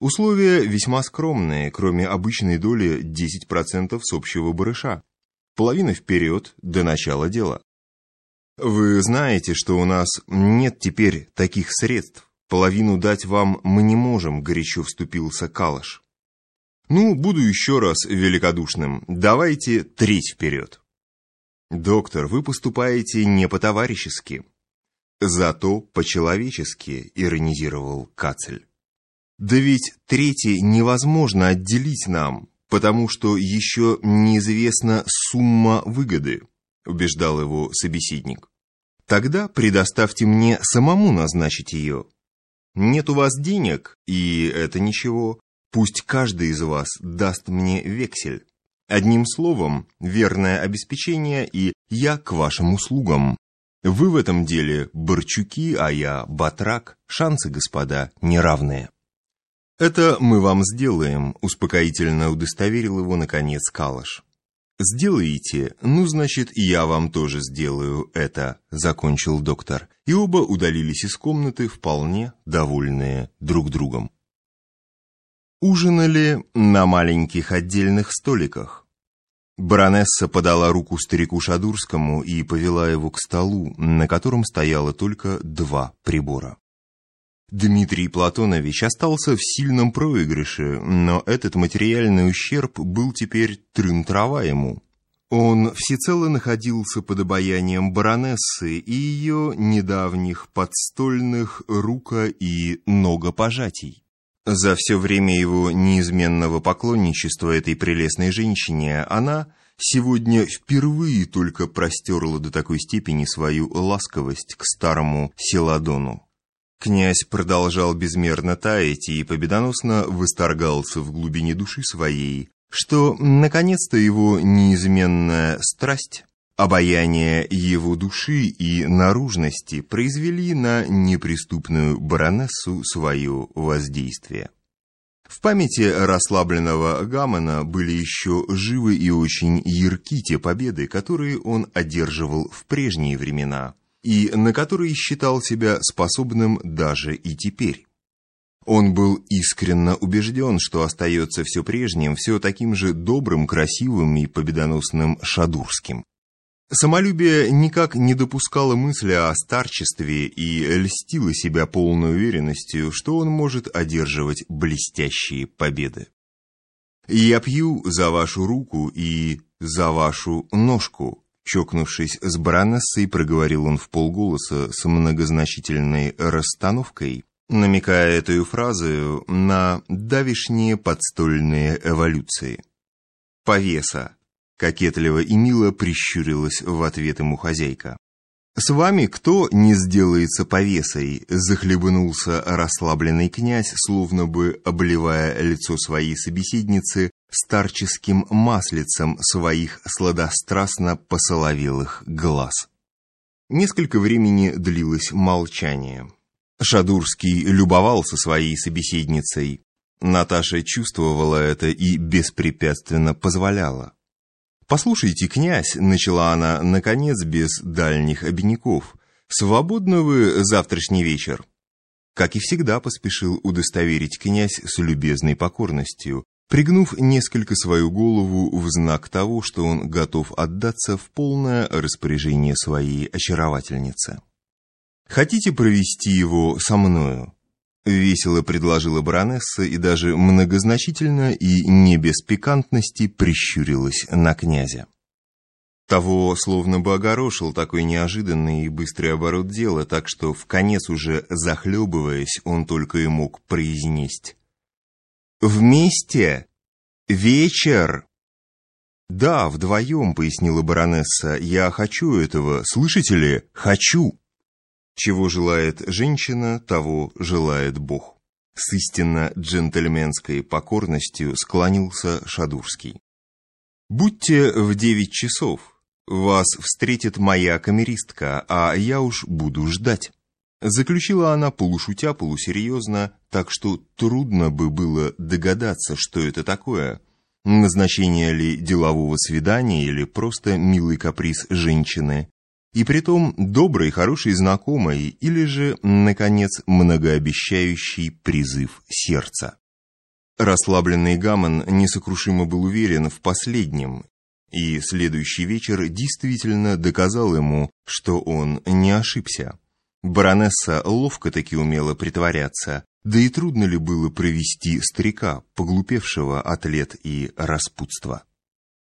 Условия весьма скромные, кроме обычной доли 10% с общего барыша. Половина вперед до начала дела. Вы знаете, что у нас нет теперь таких средств. Половину дать вам мы не можем, горячо вступился Калаш. Ну, буду еще раз великодушным. Давайте треть вперед. Доктор, вы поступаете не по-товарищески. Зато по-человечески, иронизировал Кацель. Да ведь третий невозможно отделить нам, потому что еще неизвестна сумма выгоды, убеждал его собеседник. Тогда предоставьте мне самому назначить ее. Нет у вас денег, и это ничего, пусть каждый из вас даст мне вексель. Одним словом, верное обеспечение, и я к вашим услугам. Вы в этом деле Борчуки, а я Батрак. Шансы, господа, неравные. Это мы вам сделаем, успокоительно удостоверил его наконец Калаш. Сделаете? Ну, значит, я вам тоже сделаю это, закончил доктор. И оба удалились из комнаты вполне довольные друг другом. Ужинали на маленьких отдельных столиках. Баронесса подала руку старику Шадурскому и повела его к столу, на котором стояло только два прибора. Дмитрий Платонович остался в сильном проигрыше, но этот материальный ущерб был теперь трым-трава ему. Он всецело находился под обаянием баронессы и ее недавних подстольных рука- и ногопожатий. За все время его неизменного поклонничества этой прелестной женщине она сегодня впервые только простерла до такой степени свою ласковость к старому Селадону. Князь продолжал безмерно таять и победоносно восторгался в глубине души своей, что, наконец-то, его неизменная страсть Обаяние его души и наружности произвели на неприступную баронессу свое воздействие. В памяти расслабленного Гамона были еще живы и очень ярки те победы, которые он одерживал в прежние времена, и на которые считал себя способным даже и теперь. Он был искренне убежден, что остается все прежним, все таким же добрым, красивым и победоносным Шадурским. Самолюбие никак не допускало мысли о старчестве и льстило себя полной уверенностью, что он может одерживать блестящие победы. «Я пью за вашу руку и за вашу ножку», чокнувшись с баронессой, проговорил он в полголоса с многозначительной расстановкой, намекая эту фразу на давишние подстольные эволюции. «Повеса», Кокетливо и мило прищурилась в ответ ему хозяйка. «С вами кто не сделается повесой?» — захлебнулся расслабленный князь, словно бы обливая лицо своей собеседницы старческим маслицем своих сладострастно посоловелых глаз. Несколько времени длилось молчание. Шадурский любовался своей собеседницей. Наташа чувствовала это и беспрепятственно позволяла. «Послушайте, князь», — начала она, наконец, без дальних обиняков, «свободно вы завтрашний вечер?» Как и всегда поспешил удостоверить князь с любезной покорностью, пригнув несколько свою голову в знак того, что он готов отдаться в полное распоряжение своей очаровательницы. «Хотите провести его со мною?» Весело предложила баронесса и даже многозначительно и не без пикантности прищурилась на князя. Того словно бы огорошил такой неожиданный и быстрый оборот дела, так что, в конец уже захлебываясь, он только и мог произнести. «Вместе? Вечер?» «Да, вдвоем», — пояснила баронесса, — «я хочу этого, слышите ли? Хочу!» Чего желает женщина, того желает Бог. С истинно джентльменской покорностью склонился Шадурский. «Будьте в девять часов. Вас встретит моя камеристка, а я уж буду ждать». Заключила она полушутя, полусерьезно, так что трудно бы было догадаться, что это такое. Назначение ли делового свидания или просто милый каприз женщины, и притом добрый, хороший знакомый или же, наконец, многообещающий призыв сердца. Расслабленный Гамон несокрушимо был уверен в последнем, и следующий вечер действительно доказал ему, что он не ошибся. Баронесса ловко таки умела притворяться, да и трудно ли было провести старика, поглупевшего от лет и распутства.